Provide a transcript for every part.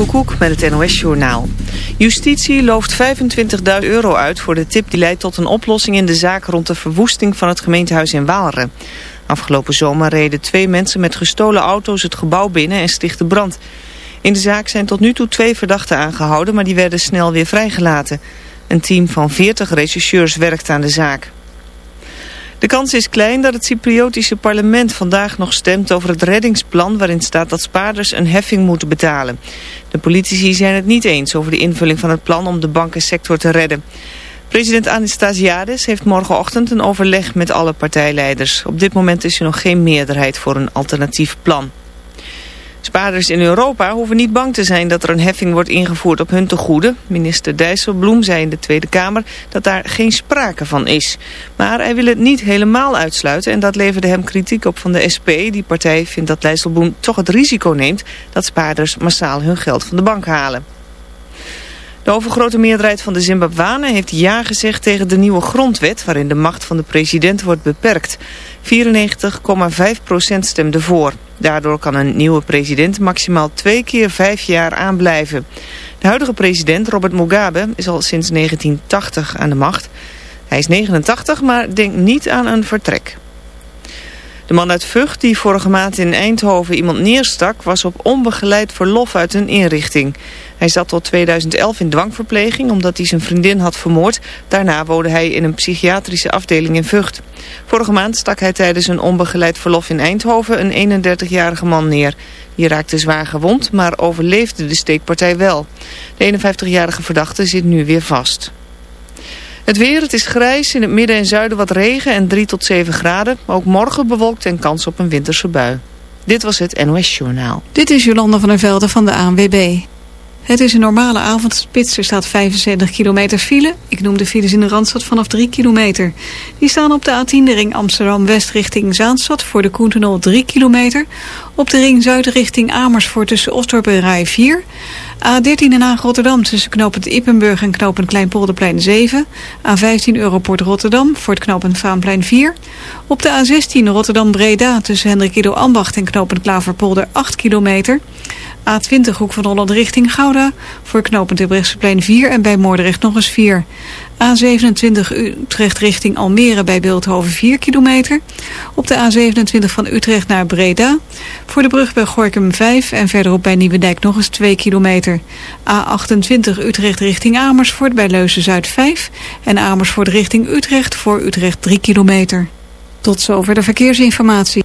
Koekoek met het NOS-journaal. Justitie looft 25.000 euro uit voor de tip die leidt tot een oplossing in de zaak rond de verwoesting van het gemeentehuis in Waalre. Afgelopen zomer reden twee mensen met gestolen auto's het gebouw binnen en stichtten brand. In de zaak zijn tot nu toe twee verdachten aangehouden, maar die werden snel weer vrijgelaten. Een team van 40 rechercheurs werkt aan de zaak. De kans is klein dat het Cypriotische parlement vandaag nog stemt over het reddingsplan waarin staat dat spaarders een heffing moeten betalen. De politici zijn het niet eens over de invulling van het plan om de bankensector te redden. President Anastasiades heeft morgenochtend een overleg met alle partijleiders. Op dit moment is er nog geen meerderheid voor een alternatief plan. Spaarders in Europa hoeven niet bang te zijn dat er een heffing wordt ingevoerd op hun tegoeden. Minister Dijsselbloem zei in de Tweede Kamer dat daar geen sprake van is. Maar hij wil het niet helemaal uitsluiten en dat leverde hem kritiek op van de SP. Die partij vindt dat Dijsselbloem toch het risico neemt dat spaarders massaal hun geld van de bank halen. De overgrote meerderheid van de Zimbabwanen heeft ja gezegd tegen de nieuwe grondwet... waarin de macht van de president wordt beperkt. 94,5% stemde voor. Daardoor kan een nieuwe president maximaal twee keer vijf jaar aanblijven. De huidige president, Robert Mugabe, is al sinds 1980 aan de macht. Hij is 89, maar denkt niet aan een vertrek. De man uit Vught die vorige maand in Eindhoven iemand neerstak... was op onbegeleid verlof uit een inrichting. Hij zat tot 2011 in dwangverpleging omdat hij zijn vriendin had vermoord. Daarna woonde hij in een psychiatrische afdeling in Vught. Vorige maand stak hij tijdens een onbegeleid verlof in Eindhoven... een 31-jarige man neer. Die raakte zwaar gewond, maar overleefde de steekpartij wel. De 51-jarige verdachte zit nu weer vast. Het weer, het is grijs, in het midden en zuiden wat regen en 3 tot 7 graden. Ook morgen bewolkt en kans op een winterse bui. Dit was het NOS Journaal. Dit is Jolanda van der Velde van de ANWB. Het is een normale avondspits. Er staat 75 kilometer file. Ik noem de files in de Randstad vanaf 3 kilometer. Die staan op de A10 de ring Amsterdam-West richting Zaanstad... voor de Koentenol 3 kilometer. Op de ring Zuid richting Amersfoort tussen Osdorp en Rij 4... A13 en Haag Rotterdam tussen knooppunt Ippenburg en knooppunt Kleinpolderplein 7. A15 Europort Rotterdam voor het knooppunt Vaanplein 4. Op de A16 Rotterdam Breda tussen Hendrik Ido Ambacht en knooppunt Klaverpolder 8 kilometer. A20 Hoek van Holland richting Gouda voor knooppunt Brechtseplein 4 en bij Moordrecht nog eens 4. A27 Utrecht richting Almere bij Beeldhoven 4 kilometer. Op de A27 van Utrecht naar Breda. Voor de brug bij Gorkum 5 en verderop bij Nieuwendijk nog eens 2 kilometer. A28 Utrecht richting Amersfoort bij Leuzen-Zuid 5. En Amersfoort richting Utrecht voor Utrecht 3 kilometer. Tot zover de verkeersinformatie.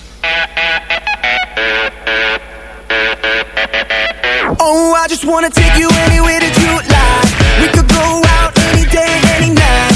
Oh, I just wanna take you anywhere that you like. We could go out any day, any night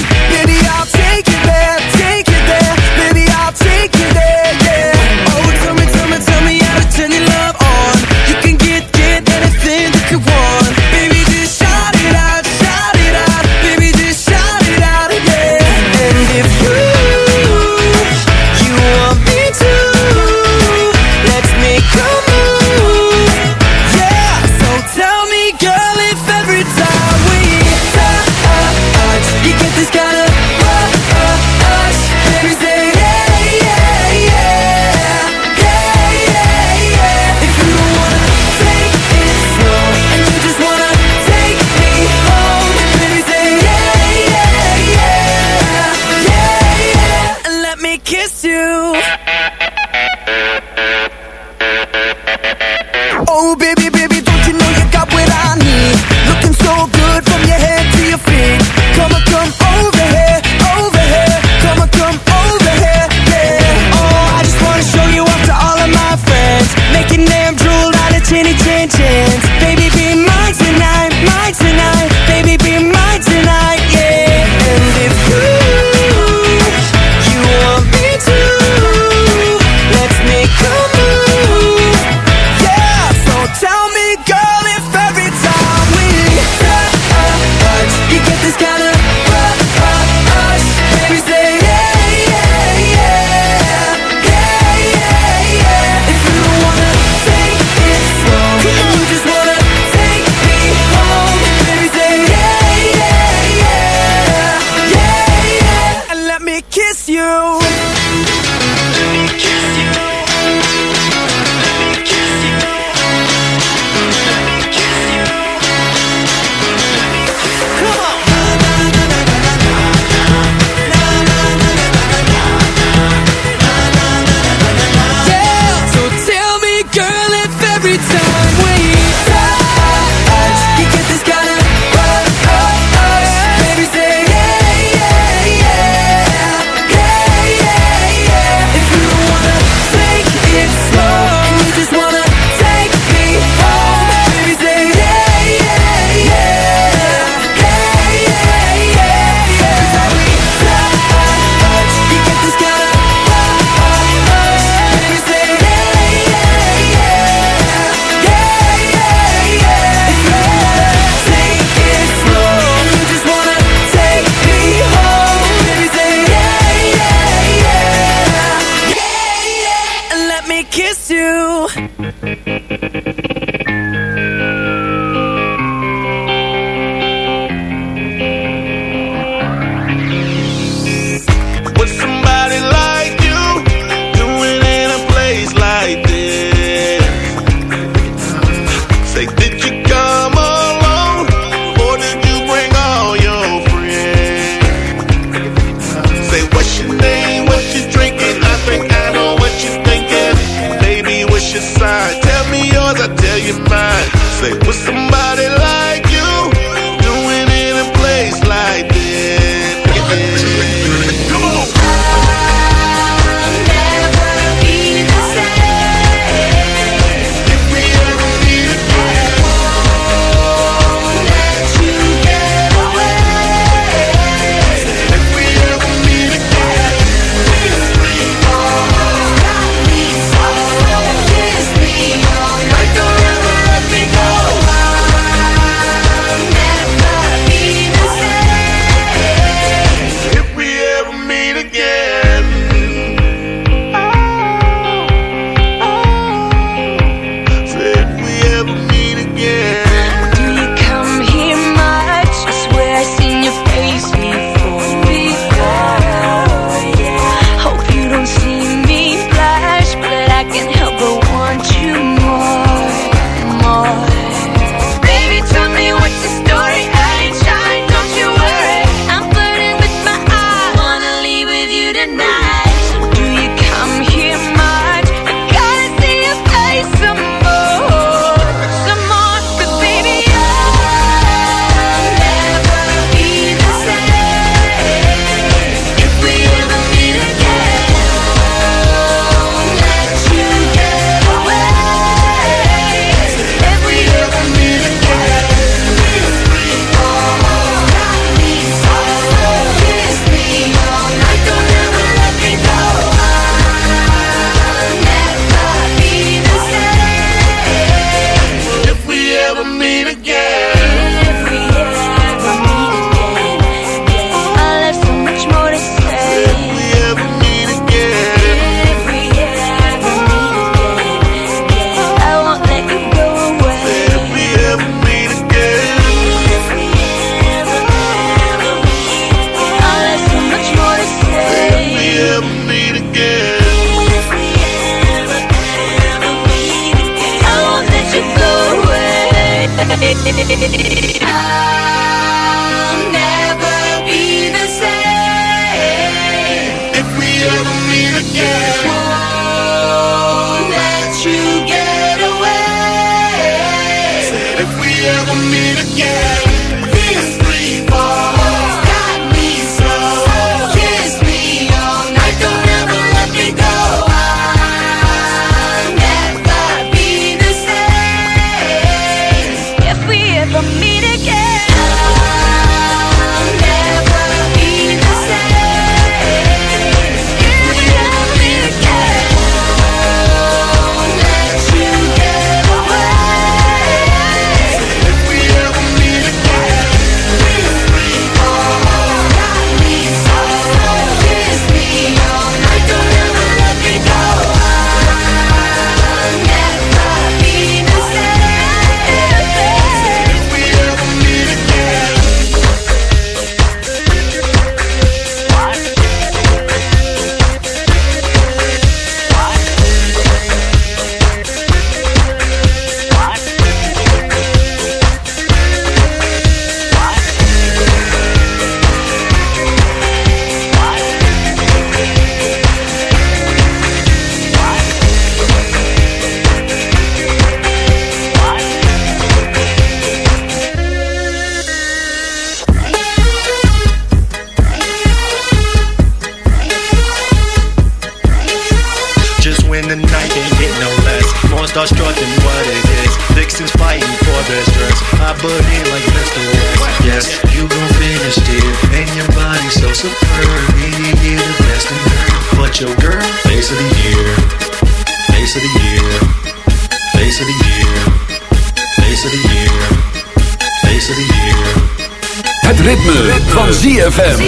van ZFM.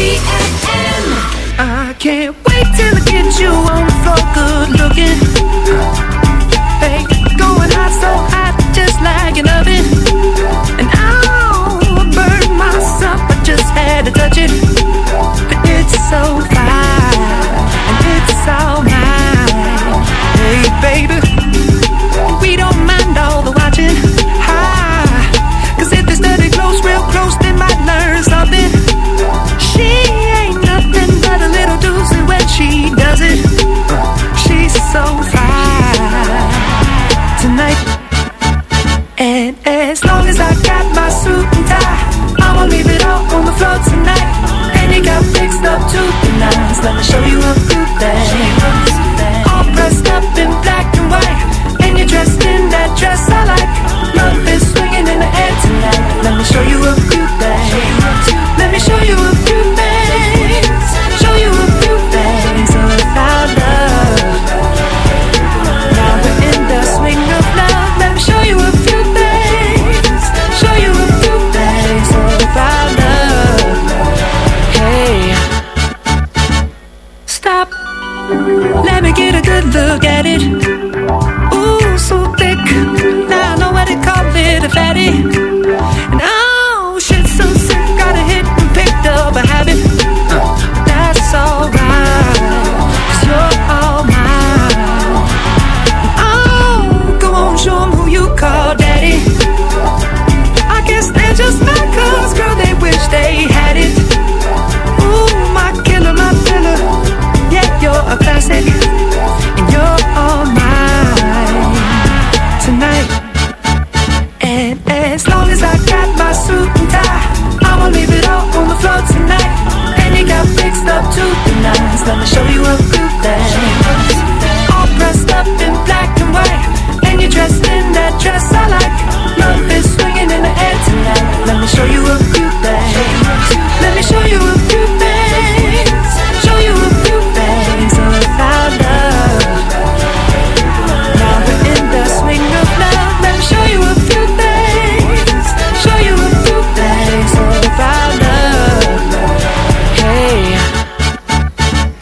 I can't wait till I get you on the floor good looking. Hey, going hot so hot just like an oven. And I'll burn myself, I just had to touch it. But it's so Super nice, let me show you a good thing. Let me get a good look at it. Ooh, so thick. Now I know what to call it a fatty. And you're all mine Tonight. And as long as I got my suit and tie I'ma leave it all on the floor tonight. And you got fixed up Let me show you a good things.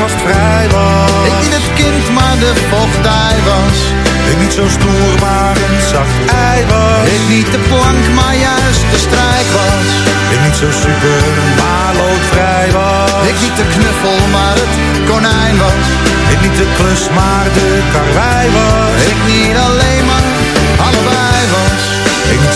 gastvrij was. Ik niet het kind, maar de vochtdij was. Ik niet zo stoer, maar een zacht ei was. Ik niet de plank, maar juist de strijk was. Ik niet zo super, maar loodvrij was. Ik niet de knuffel, maar het konijn was. Ik niet de klus, maar de karwei was. Ik niet alleen,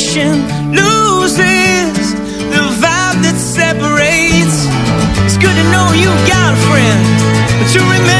conversation loses the vibe that separates. It's good to know you got a friend, but to remember.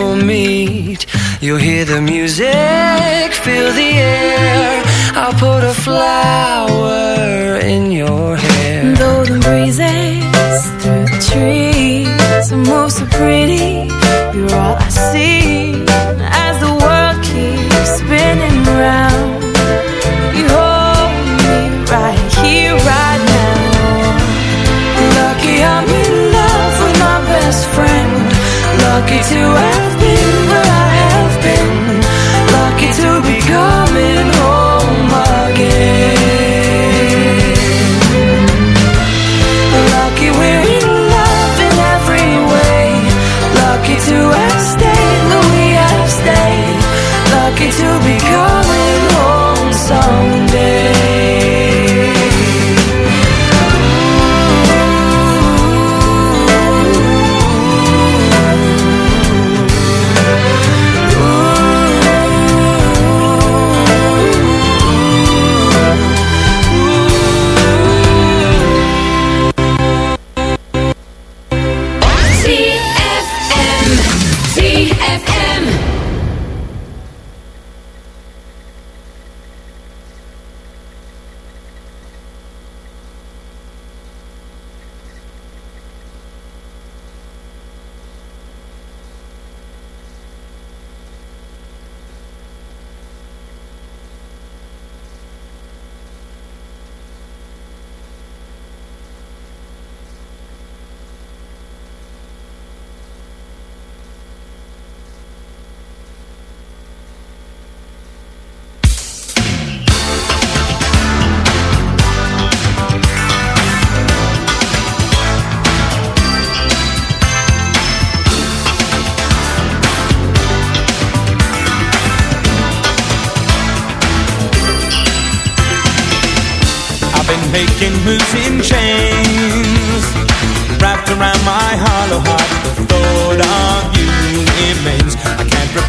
We'll meet. You'll hear the music, feel the air. I'll put a flower in your hair. Though the breezes through the trees move so pretty. You're all I see as the world keeps spinning round. You hold me right here, right now. Lucky I'm in love with my best friend. Lucky to have.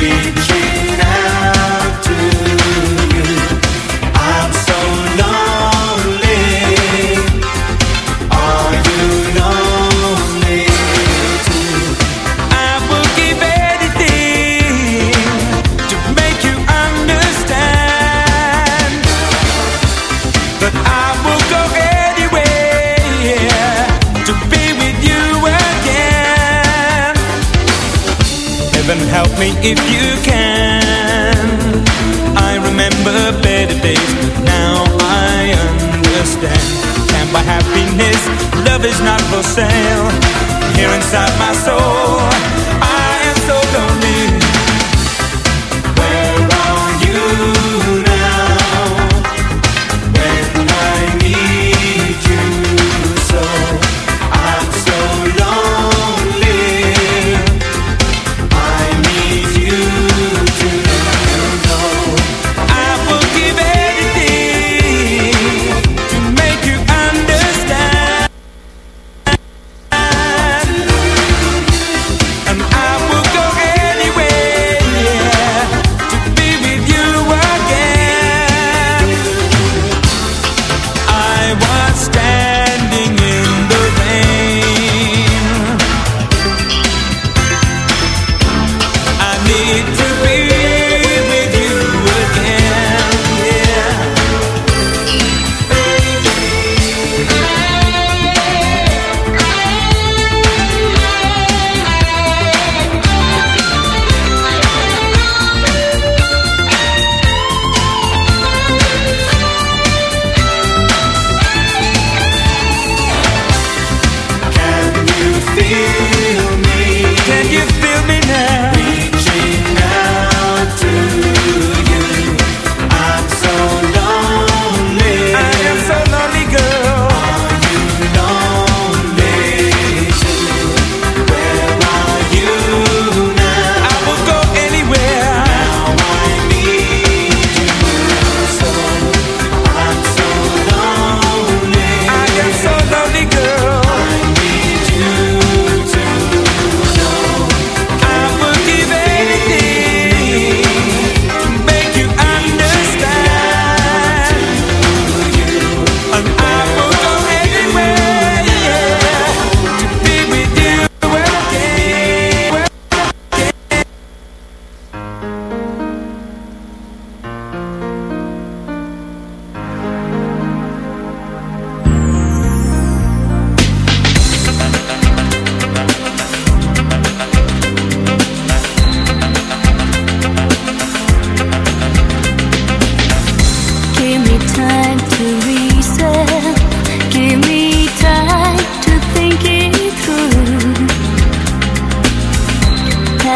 be true. if you can. I remember better days But now I understand. And by happiness? Love is not for sale. Here inside my soul.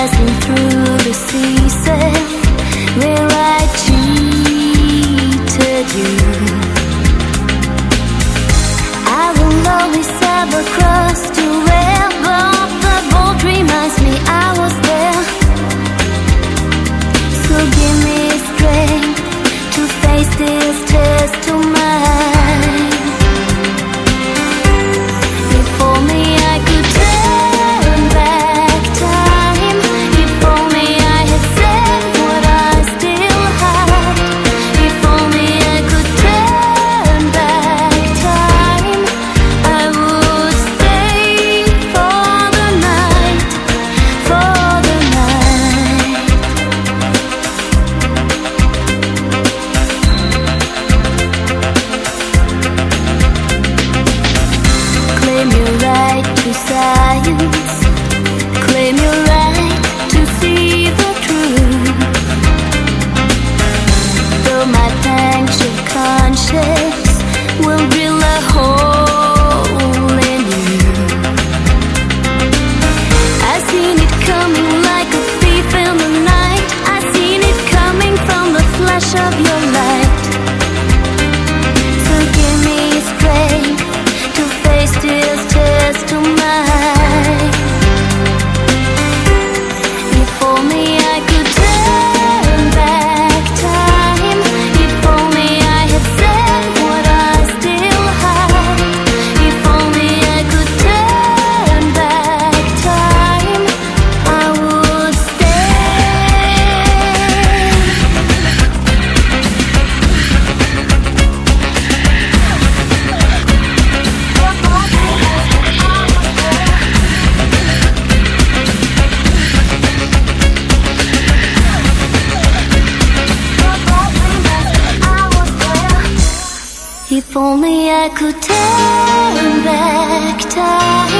passing through the season. We're could turn back time